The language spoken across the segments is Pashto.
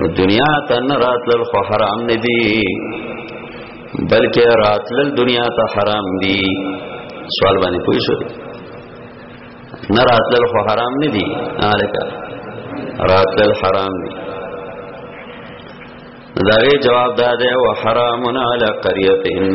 نو دنیا ته نه راتلل خو حرام نه دي بلکې راتلل دنیا ته حرام دي سوال باندې پوه شئ نه راتلل خو حرام نه دي الکه راتلل حرام دي داغه جواب داده و حرامن علی قریتهم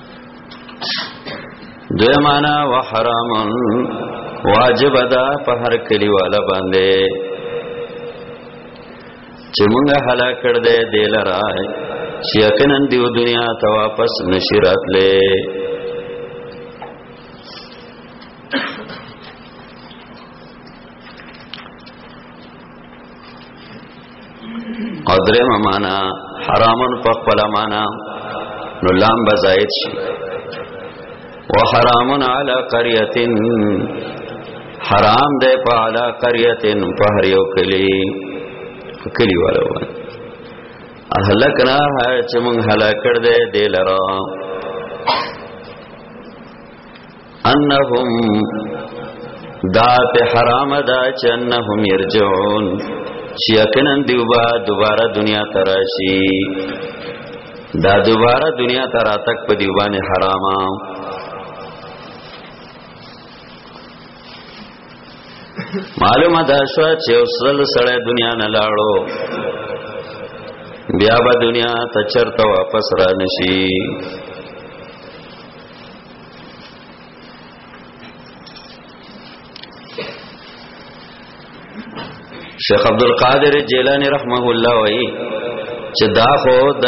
دیمانا و حرام واجب دا په هر کلی والا باندې چې موږ هلاک کړ دې دلرا چې یقینا دیو دنیا ته واپس نشرات لې او درم معنا حرامن په خپل معنا نو لام بزاید شي وحرامن علی قريه حرام ده په علی قريه په هر یو کلی کلی والو اهلکنا ہے چې مونږ هلاکړ دې دلرا انهم دا په حرام ده چې انهم يرجعون چې یقینا دیوبا دوباره دنیا تراشي دا دوباره دنیا تراتک په دیوبانه حرامه معلومه دا شو چې اوسل سړی دنیا نه لاړو بیا به دنیا ته چرته واپس را نشي شیخ عبد القادر جیلانی رحمه الله وی چې دا خو د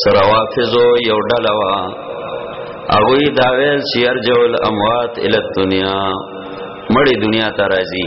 سروافزو یو ډله وا هغه دا ویل چې ارجول اموات ال دنیا مړی دنیا ته راځي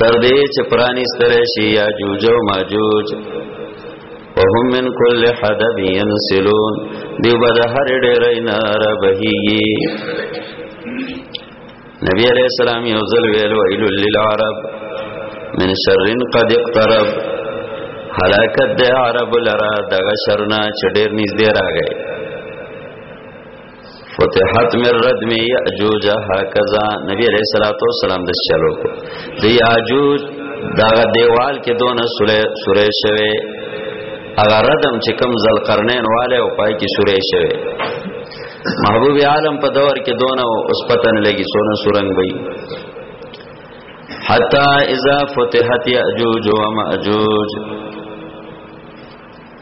تر دې چې پرانی ستره شي یا جوج او ماجوج وهم من کل حدب ينسلون دیو بد هر ډېرې نه را بهيږي نبی علیہ السلام یو ځل ویل ویل للعرب من شر قد اقترب هلاکت د عرب لرا دغه شرنا چې ډېر نږدې راغی فتحت من ردم یاجوج هکذا نبی علیہ الصلوۃ والسلام د چلو کو د یاجوج دا دیوال کې دون سورې شوه هغه ردم چې کم زل قرنین والے او پای کې سورې شوه محبوب عالم په دور کې دون او اس پته نه لګي سونه سورنګ وي حتا اذا فتحت یاجوج و ماجوج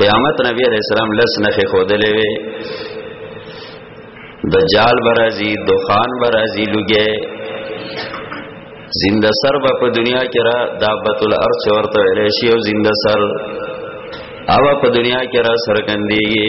قیامت نبی علیہ السلام لس نخې خودلې وي دجال برازي دوخان برازي لګي زنده سر به په دنیا کې را دابت الارض ورته ویل شي او زنده سر او په دنیا کې را سرګندېږي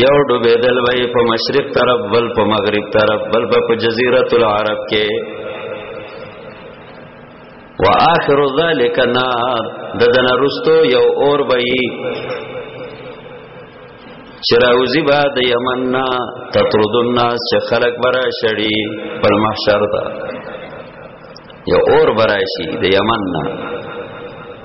یو ډوبېدل وای په مشرق طرف بل په مغرب طرف بل په جزیره العرب کې واخر ذلک نار ددن رستو یو اور بئی چراوزی با د یمن نا تطرد الناس چې خلق برا شړی پر محشر دا یو اور برا شي د یمن نا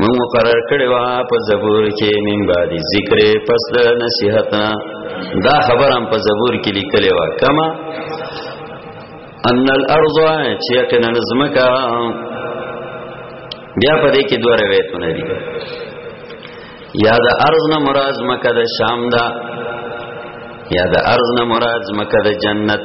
مون مقرر کړی وا په زبور کې من بعد ذکر پس د نصیحت دا خبر هم په زبور کې لیکلی وا کما ان الارض چې یقینا زمکا بیا په دې کې دوه روایتونه دي یا د ارض نه مراد مکه د شام دا یا د ارض نه مراد مکه د جنت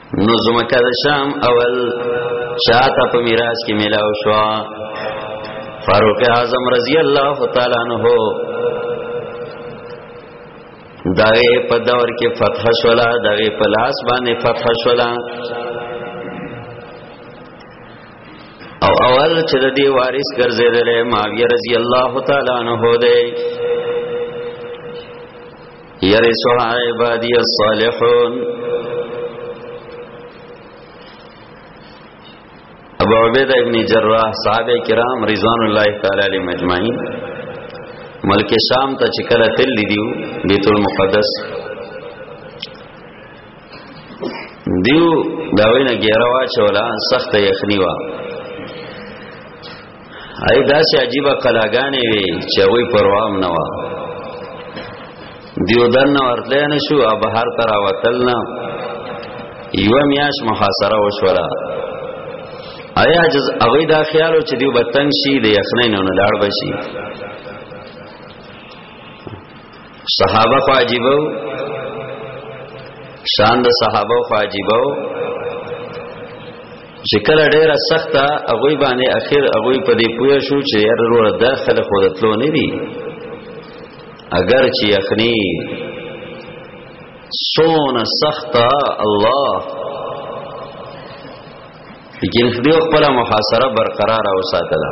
نو زمکه د شام اول شاته په میراث کې ملاو شو فاروق اعظم رضی الله تعالی عنہ دغه په دور کې فتح شولا دغه په لاس باندې فتح شولا او اول چې د دې وارث ګرځیدل معاویه رضی الله تعالی عنہ دی يرثها عبادي الصالحون ابو عبیدہ ابن جراح صحابه کرام رضوان الله تعالی علیهم اجمعین ملک شام ته چې کله تل دیو بیت المقدس دیو داوینه ګیروا چولا سخت یخنی وا ای داسې عجیب کلاګانې وي چې وی پروام نه و دیو دن ورتل نه شو اب هر تر وتل نه یو میاش محاصره وشولا ایا جز اوی دا خیالو چې دیو بتنګ شي د یخنۍ نه لاړ بشي صحابه خو عجیبو شان د صحابه خو عجیبو چې کله ډیره سخته هغه باندې اخر هغه په دې پوه شو چې یار ورو د خلک ودتلو نه دي اگر چې اخني سونه سخته الله لیکن خدای خپل محاصره برقرار او ساتله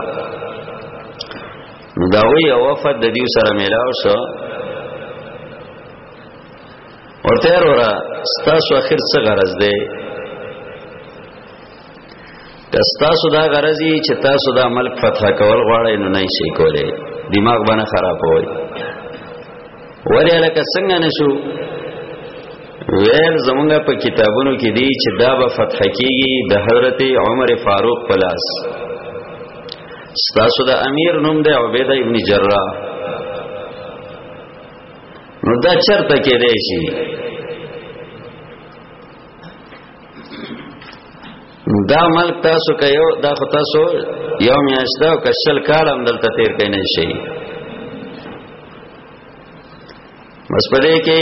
نو دا وی او وفد د دیو سره میلاو شو ورته ورا ستاسو اخر څه غرض دی که ستاسو دا غرضی چې تاسو دا ملک فتح کول غواړئ نو نه شي کولای دماغ باندې خراب وای ولی لکه څنګه نشو ویل زمونږ په کتابونو کې دی چې دا به فتح کیږي د حضرت عمر فاروق پلاس ستاسو د امیر نوم دی عبیده ابن جراح نو دا چرته کې دی شي دا ملک تاسو کيو دا خو تاسو یو میاشت او کشل کال هم دلته تیر کین شي بس پدې کې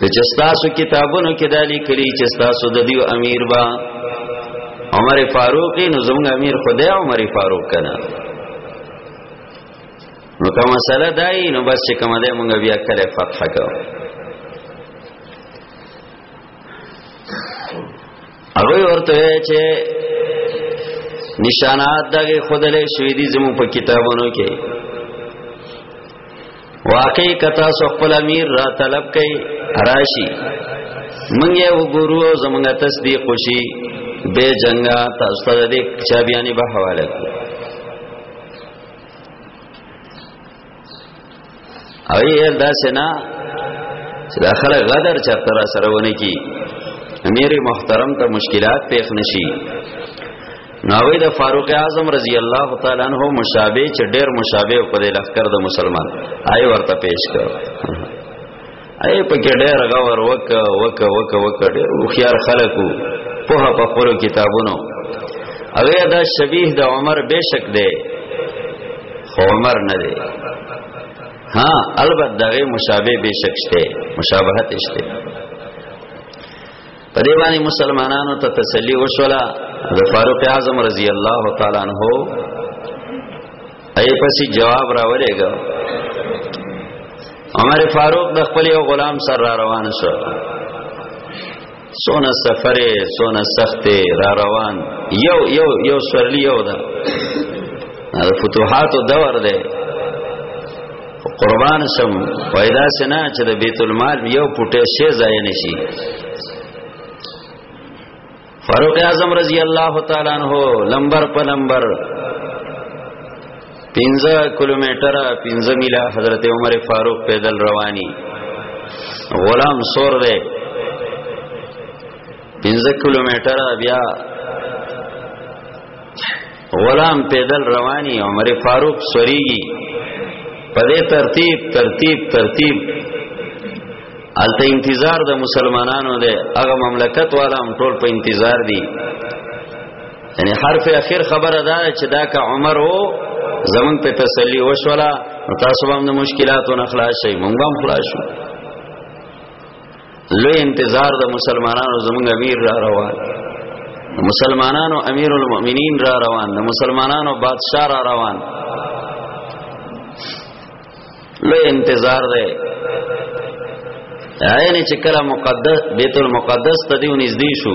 چې تاسو کتابونو کې دالی کړی چې تاسو د دیو امیر با عمر فاروق نو زموږ امیر خدای عمر فاروق کنا نو کوم مسله دای نو بس چې کوم دای مونږ بیا کړه فتح کو هغه ورته چې نشانات دغه خدای شوی دي زمو په کتابونو کې واقع کتا سو خپل امیر را طلب کئ راشی منګ یو ګورو زمنګ تصدیق وشي به جنگا تاسو ته دې چا بیانې به حواله کو او یې دا سنا چې دا خلک غدر چرته را سره ونه کی امیر محترم ته مشکلات پیښ نشي ناوی د فاروق اعظم رضی الله تعالی عنہ مشابه چې ډېر مشابه په دې لخر د مسلمان آی ورته پیش کړ آی په کې ډېر غور وک وک وک وک ډېر خيار خلکو په په خپل کتابونو هغه دا شبیه د عمر بشک دی خو عمر نه دی ها البته دغه مشابه بشک شته مشابهت شته په دې باندې مسلمانانو ته تسلی وشولا د فاروق اعظم رضی الله تعالی عنہ ای پسې جواب راولېګا عمر فاروق د خپل یو غلام سره را روان شو سونه سفرې سونه سختې را روان یو یو یو سورلی یو دا د فتوحاتو دور دی قربان سم پیدا سنا چې د بیت المال یو پټه شی ځای نشي فاروق اعظم رضی الله تعالی عنہ لمبر په لمبر 15 کیلومتر 15 میله حضرت عمر فاروق پیدل رواني غلام سور دی 15 کیلومتر بیا غلام پیدل رواني عمر فاروق سوريږي په دې ترتیب ترتیب ترتیب الته انتظار د مسلمانانو دی هغه مملکت والا هم ټول په انتظار دي یعنی حرف اخر خبره ده چې دا که عمر وو زمون په تسلی وشولا تاسو هم د مشکلاتو نه خلاص شئ مونږ هم خلاص شو لوی انتظار د مسلمانانو زمونږ امیر را روان مسلمانانو امیر المؤمنین را روان د مسلمانانو بادشاہ را روان لوی انتظار دی عین چې کله مقدس بیت المقدس ته دیو نږدې شو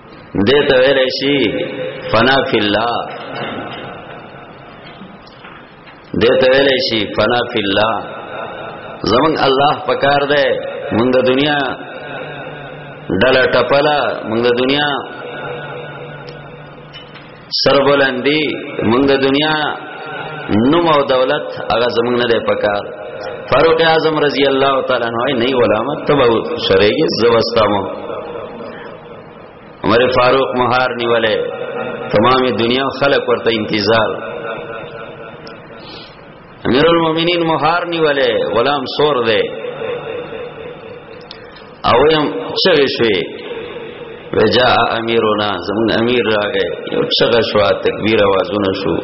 دې ته ویل شي فنا فی الله دې ته ویل شي فنا فی الله زمون الله پکار دی مونږ د دنیا ډله ټپله مونږ د دنیا سربلندی موږ د دنیا نوم او دولت هغه زمونږ نه دی پکار فاروق اعظم رضی الله تعالی عنہ نه علامه تبو شریګه زوستامو عمر فاروق مہار نیولې تمامه دنیا خلق ورته انتظار امیر المؤمنین مهار نیولې غلام سور دی او یم چوي شوي وجا امیرنا زمون امیر راغې یو څنګه شو تکبیر आवाजونه شو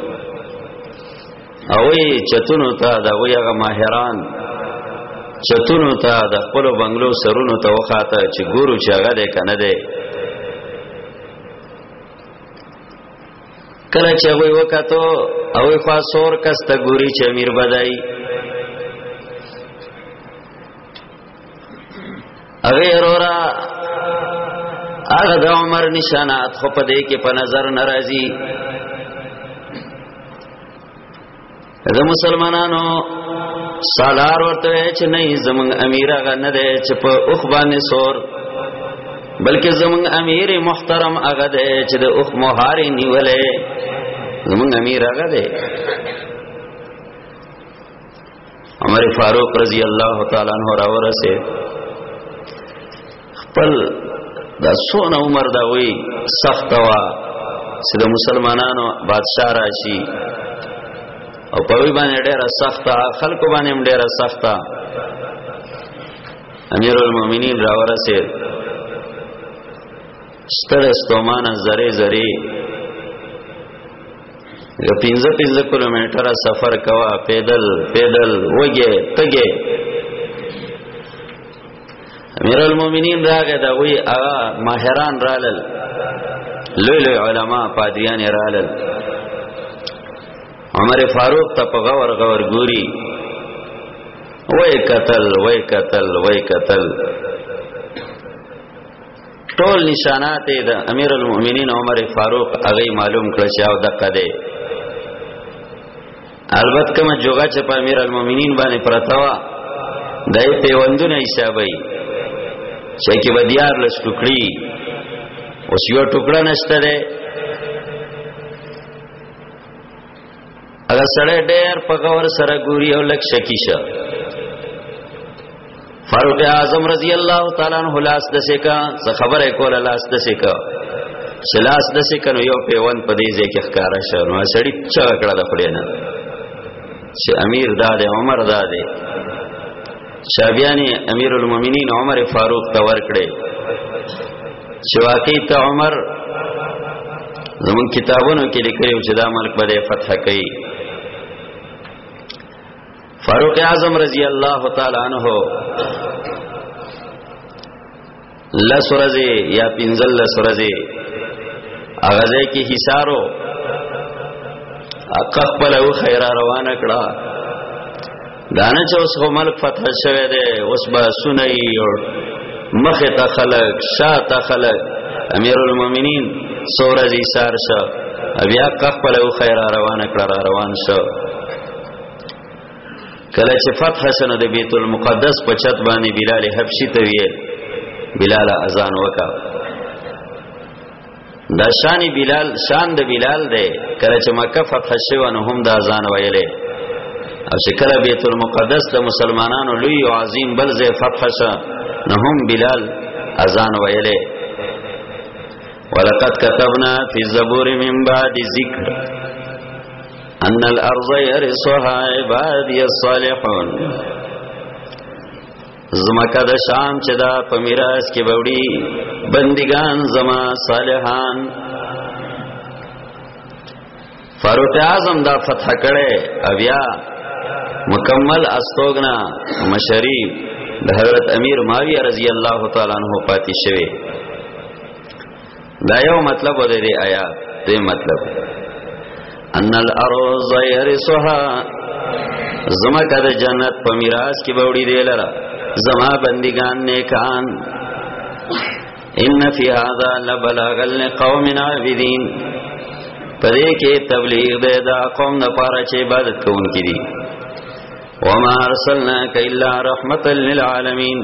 او وی چتونو ته دا وی هغه ماهران چتونو ته د خپل بنگلو سرونو ته وخاته چې ګورو چې هغه ده کنه ده کله چې وی وکاتو او خوا سور کس ته ګوري چې امیر بدای اوی رورا هغه د عمر نشانات خو په دې کې په نظر ناراضي د مسلمانانو سالار ورته چې نه زمنګ امیر هغه نه دی چې په اوخ باندې سور بلکې زمنګ امیر محترم هغه دی چې د اوخ مهاري نیولې زمنګ امیر هغه دی عمر فاروق رضی الله تعالی عنہ راورسه خپل دا سونه عمر دا وی سخت وا چې د مسلمانانو بادشاہ راشي او په وی باندې ډیره سخته خلکو باندې هم ډیره سخته امیر المؤمنین را ورسه ستر استومانه زری زری لکه پینځه پینځه کیلومتره سفر کوا پیدل پیدل وګه تګه امیر المؤمنین راغه دا وی هغه ماهران رالل لوی لوی علما پادریان رالل عمر فاروق ته په غور غور ګوري وای قتل وای قتل وای قتل ټول نشانات د امیر المؤمنین عمر فاروق هغه معلوم کړ چې او دقه دی البته کوم جوګه چې په امیر المؤمنین باندې پرتا و دای پیوندونه حسابي چې کې بدیار لس ټوکړي اوس یو ټوکړه نشته ده اگر سړی ډېر په غور سره ګوري او لک شکی شه فاروق اعظم رضی الله تعالی عنہ لاس د سکا څه خبره کوله لاس د سکا سلاس د سکا نو یو پیوان په دې ځای کې ښکارا شو نو سړی څه کړه د خلینا چې امیر داده عمر داده شابیانی امیر المؤمنین عمر فاروق ته ورکړي چې واقعي ته عمر زمون کتابونو کې لیکلو چې دا ملک به فتح کوي فاروق اعظم رضی الله تعالی عنہ لس ورځې یا پنځل لس ورځې هغه ځای کې حصارو اقا خپل او خیره روانه کړه دانه چې اوس هم ملک فتح شوه دی اوس به سنئی او مخه ته خلق شاه ته خلق امیر المؤمنین سورځي سار شو بیا اقا خپل او خیره روانه کړه روان شو کله چې فتح شنه د بیت المقدس په چت باندې بلال حبشي ته ویل بلال اذان وکا دا شان بلال شان د بلال دی کله چې مکه فتح شوه نو هم دا اذان ویلې او چې کله بیت المقدس د مسلمانانو لوی او عظیم بل ځای فتح شوه نو هم بلال اذان ویلې ولقد كتبنا في الزبور من بعد ذکر ان الارض يرثها عبادي الصالحون زمکه د شام چې دا په میراث کې بوړي بندگان زما صالحان فاروق اعظم دا فتح کړي اویا مکمل استوګنا مشری د حضرت امیر معاویه رضی الله تعالی عنہ پاتې شوی دا یو مطلب دی دی آیات دی مطلب ان الارض يرثها زما کده جنت په میراث کې بوړي دی لره زما بندگان نیکان ان فی هذا لبلاغ لقوم عابدین پدې کې تبلیغ دی دا قوم نه پاره چې عبادت کوونکي دي وما ارسلناک الا رحمتا للعالمین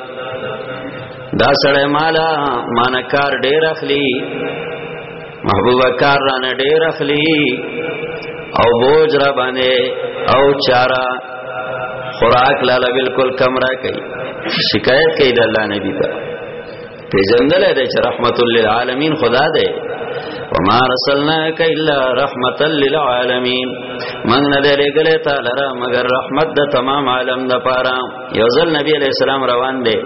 دا سړی مالا مان کار ډیر اخلي محبوبه کار رانه ډیر اخلي او بوج را باندې او چارا خوراک لاله بالکل کم را کوي شکایت کوي د الله نبی ته پیجندل دی چې رحمت للعالمین خدا دی وما رسلناک الا رحمتا للعالمین من نه لګلې تعالی مگر رحمت د تمام عالم د پاره یو ځل نبی علیہ السلام روان دی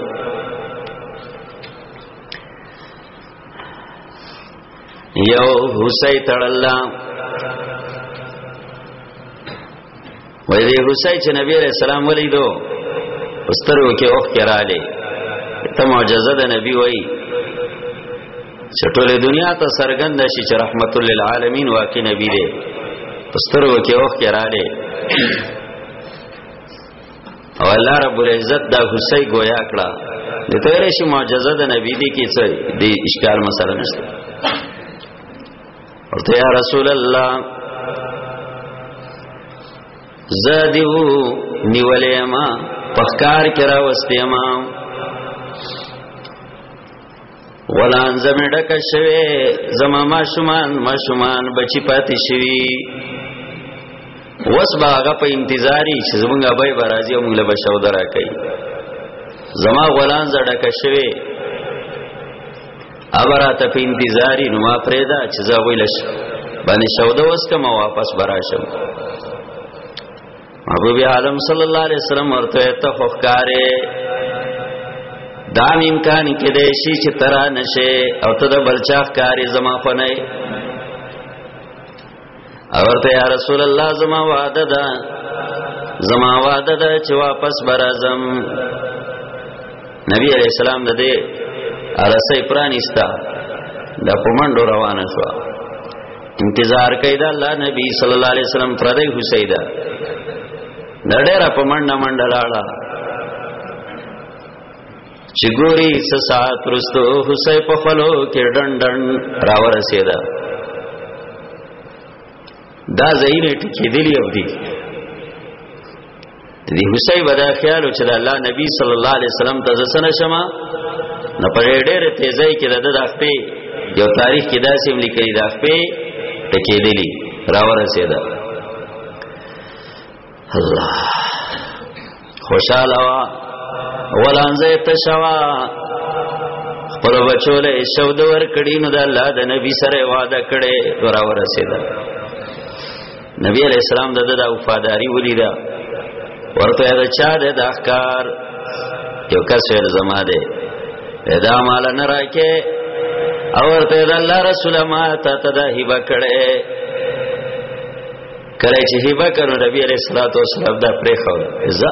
یو حسی تړل وې دې حسی چې نبی علیہ السلام ولیدو سترو کې اوخ کې رااله ته معجزه ده نبی وای چې ټوله دنیا ته سرګند شي چې رحمت للعالمین واقع نبی دی سترو کې اوخ کې رااله او الله رب العزت دا حسین گویا کړه د تیرې شي معجزه د نبی دی کې څه دی اشکال مسله نشته ورته یا رسول الله زادیو نیولې ما پخکار کرا واستې ما غلان زمې ډک شوي زما ما شومان ما شومان بچی پاتې شوي وس باغه په انتظاری چې زمونږ ابای برازي او موږ له بشو درا کوي زما غلان زړک شوي ابرا ته په انتظاری نو ما پرېدا چې زه ویلش باندې شوده وس کما واپس براشم ابو بی عالم صلی الله علیه وسلم ورته ته خوخکاره دا امکان کې دی شي چې ترا نشه او ته د بلچاخ کاری زما خو نه اورته یا رسول الله زما وعده ده زما وعده ده چې واپس برازم نبی علیہ السلام د دې ارسه پرانیستا د پمنډو روانه شو انتظار کوي دا الله نبی صلی الله علیه وسلم پردی حسیدا نړیرا په منډه منډه لاړه چې ګوري څه سات رستو حسې په خلو کې ډن ډن راور رسیدا دا زینې ټکی دی لیو دی دی حسین بدا خیال چې د الله نبی صلی الله علیه وسلم ته ځسن شمه نه په ډېر تیزای کې د د خپې یو تاریخ کې داسې هم لیکلي د خپې ټکې دلی راوره سیدا الله خوشاله وا ولانځه تشوا خپل بچو له شود ور کړي نو د الله د نبی سره وعده کړي راوره سیدا نبی علیہ السلام د د وفاداری ولیدا ورته دا چا د احکار یو کس ویل زما ده دا مال نه راکې او ورته دا الله رسول ما ته تدا هبه کړي کله چې هبه کړو نبی علیہ الصلوۃ والسلام دا پرې خو ځه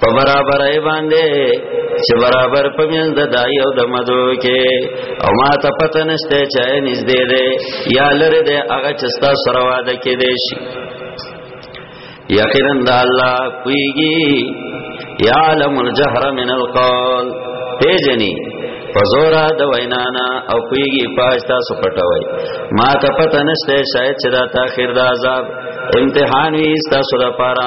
په برابر ای باندې چې برابر پمن د دای او د مدو کې او ما ته پته نشته چې نږدې ده یا لره ده هغه چې ستا سره واده کې دی شي یقینا د الله کویږي یعلم الجهر من القول پیجنی پزورا د وینانا او کویږي پاج تاسو پټوي ما ته پته نشته شاید چې دا تاخير د عذاب امتحان وي تاسو لپاره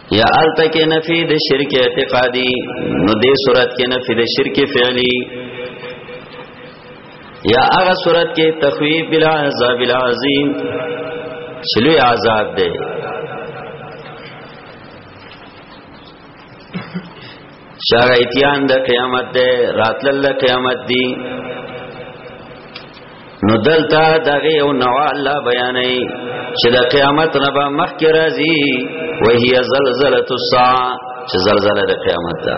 یا الته کې نفي د شرک اعتقادي نو دې صورت کې نفي د شرک فعلی یا هغه صورت کې تخویب بلا عذاب العظیم شلوی عذاب دی چاغه اتیان د قیامت ده راتلل د قیامت دی نو دلته دغه یو نوع الله بیانې چې د قیامت نه به مخ کې راځي وهي زلزلۃ الساعه چې زلزلہ د قیامت ده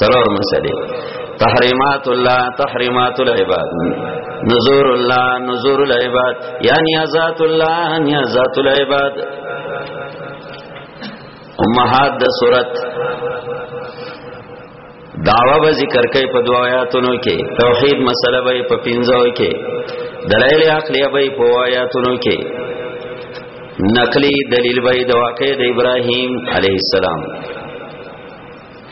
سلور مسئلے تحریمات الله تحریمات العباد نزور الله نزور العباد یا نیازات الله نیازات العباد امهات د صورت داوا به ذکر کوي په دوا آیاتونو کې توحید مسله به په پنځو کې دلایل عقلی به په آیاتونو کې نقلی دلیل به د واقع د ابراهیم علیه السلام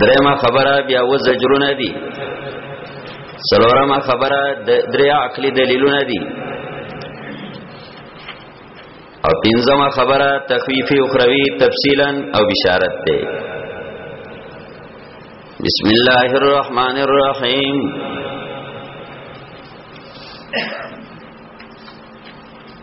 درېما خبره بیا و زجرونه دي سلورما خبره درې عقلي دلیلونه دي او پنځمه خبره تخویفی اخروی تفصیلا او بشارت ده بسم الله الرحمن الرحیم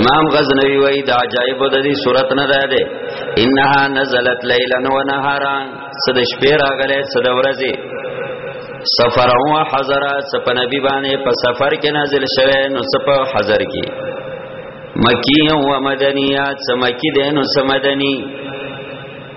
امام غزنوی وای دا عجایب د دې صورت نه ده ده انها نزلت ليلا ونهارا صد شپې راغله صد ورځې سفر او حضر سپ نبی باندې په سفر کې نازل شوه نو سپ حضر کې مکی او مدنیات سمکی دینو سمدنی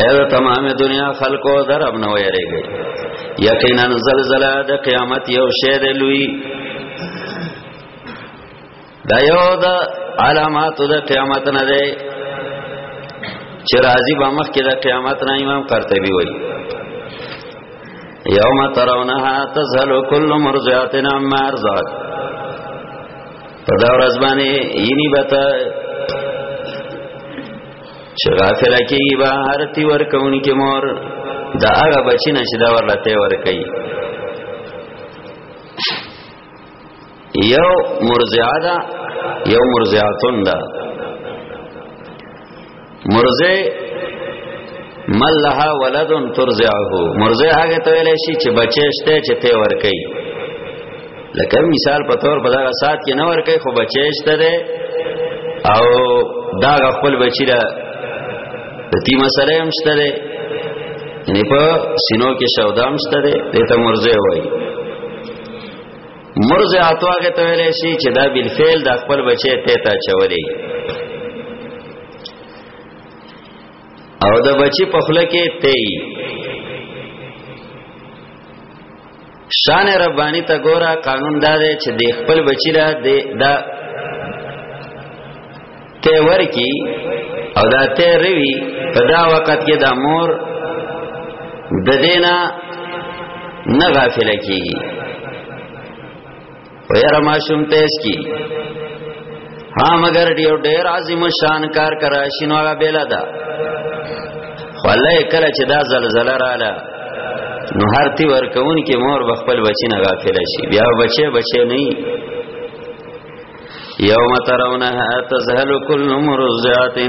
اے د تمام دنیا خلکو درب نه ویریږي یقینا زلزلہ د قیامت یو شی دی لوی دا یو د علامات د قیامت نه دی چې راځي به مخ کې د قیامت نه امام قرطبي وایي یوم ترونها تزهل کل مرضعات عما ارزعت په دا ورځ باندې یی بتا چې غافل کیږي به هر تی ور کون کې مور دا هغه بچی نه چې دا ورلته ور کوي یو مرزعه دا یو مرزعتون دا مرزع مل لها ولد ترزعه مرزه هغه ته ویل شي چې بچی شته چې ته ور کوي لکه مثال په تور په دغه سات کې نه ورکه خو بچیشته ده او دا خپل بچی را د تی مسله هم شته ده یعنی په سینو کې شودام شته ده دته مرزه وای مرزه اتواګه ته ویلې شي چې دا بل فعل د خپل بچی ته تا چولې او د بچی په خله کې ته شان ربانی ته ګوره قانون دا دی چې د خپل بچی را د دا ته ورکی او دا ته روي په دا وخت کې دا مور د دینا نه غافل کیږي وير ما شوم تیس کی ها مگر دیو ډیر عظیم شان کار کرا شنو هغه بیلا دا خلای کله چې دا زلزلہ رااله نو هر تی ورکون کې مور بخپل بچی نه غافل شي بیا بچي بچي نه یوم ترونها تزهل کل مرضعه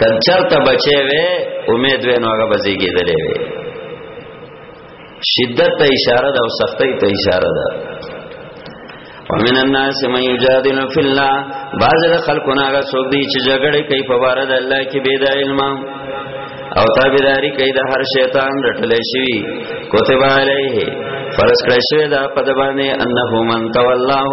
کچرته بچي وي امید وي نو هغه بزي کېدلې وي شدت ته اشاره ده او سختۍ ته اشاره ده ومن الناس من یجادل فی الله بعض خلکونه هغه څوک دي چې جګړه کوي په بار د الله کې بيد علم او تابعداري کوي د هر شیطان رټلې شي کوتب علیه فرض کړی شوی دا په دبانې انه من تولاه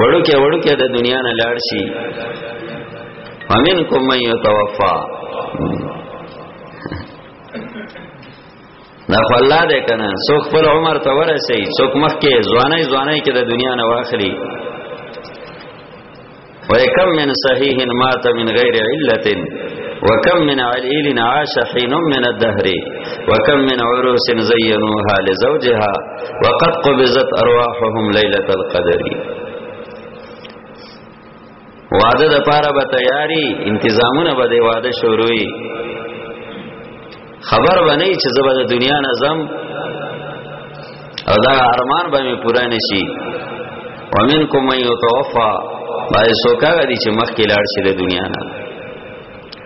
وړو کې وړو کې د دنیا نه لاړ شي ومنکم من یتوفا دا خو الله دې کنه څوک خپل عمر ته ورسي څوک مخ کې ځواني ځواني کې د دنیا نه واخلي وکم من صحیح مات من غیر علت وکم من علیل عاش حین من الدهر وکم من عروس زینوها لزوجها وقد قبضت ارواحهم ليله القدر واده د پاره به تیاری انتظامونه به د واده شروعي خبر باندې چې زبر د دنیا نظم او دا ارمان به می پورا نشي ومنکم من یتوفا بای سوکا غدي چې مخکې لاړ شي د دنیا نه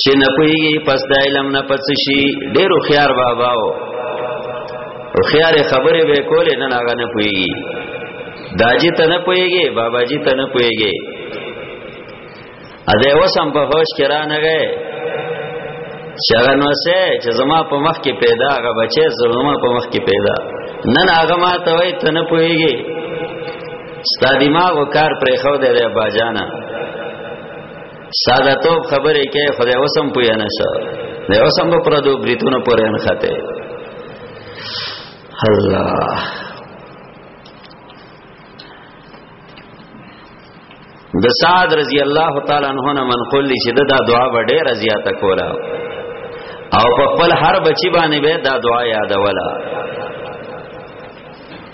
چې نه پويږي پس د علم نه پڅ شي ډېر خيار بابا او خيار خبره به کولې نه هغه نه پويږي داجي ته نه پويږي بابا جي ته نه پويږي اده وسم په هوش کې را نه غي شغن وسه چې زما په مخ کې پیدا هغه بچي زما په مخ کې پیدا نن هغه ما ته وای ته نه پويږي ستا دماغ او کار پرې خو دې باجانا ساده تو خبرې کې خدای وسم پوی نه شو دی وسم په پردو بریتونو پورې نه خاته الله د سعد رضی الله تعالی عنہ نه منقول دي چې دا دعا وړه رضی الله کولا او په خپل هر بچی باندې به دا دعا یادولا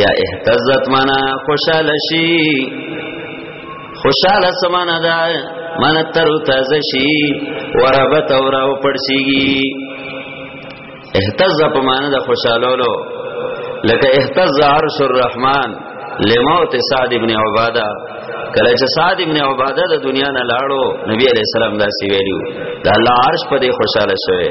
یا اهتزت معنا خوشاله شي خوشاله سمانه ده من تر تازه شي وربت اور او پړسیږي اهتز په معنا د خوشالولو لکه اهتز عرش الرحمن لموت سعد ابن عباده کله چې سعد ابن عباده د دنیا نه لاړو نبی علیہ السلام دا سی ویلو دا الله عرش په دې خوشاله شوه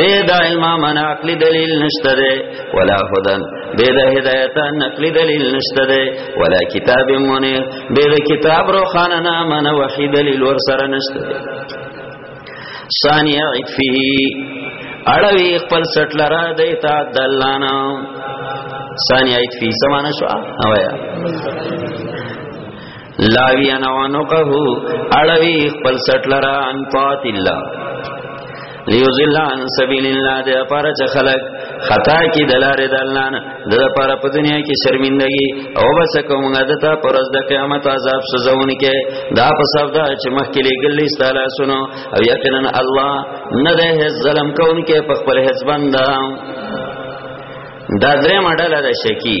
بے دا علم من عقلی دلیل نشته ده ولا هدن بے دا هدایت نقلی دلیل نشته ده ولا کتاب منیر بے دا کتاب رو خاننا من وحی دلیل ورسر نشته ده ثانیه عطفه اړوي خپل سټ لرا د اطاعت د الله نه ثاني ایت فی سمانه شو او یا لاوی انوانو کهو اړوی خپل سټلرا ان طاعت الله لیوزل عن سبیل الله د لپاره چې خلق خطا کی دلاره د الله نه د لپاره په دنیا کې شرمندگی او بس کوم غدتا پر ورځ د قیامت عذاب سزاونه کې دا په سبب دا چې مخکې لګلې ستاله سنو او یقینا الله نه ده ظلم کوونکې په خپل حسبنده دا درې ماډل ده شکی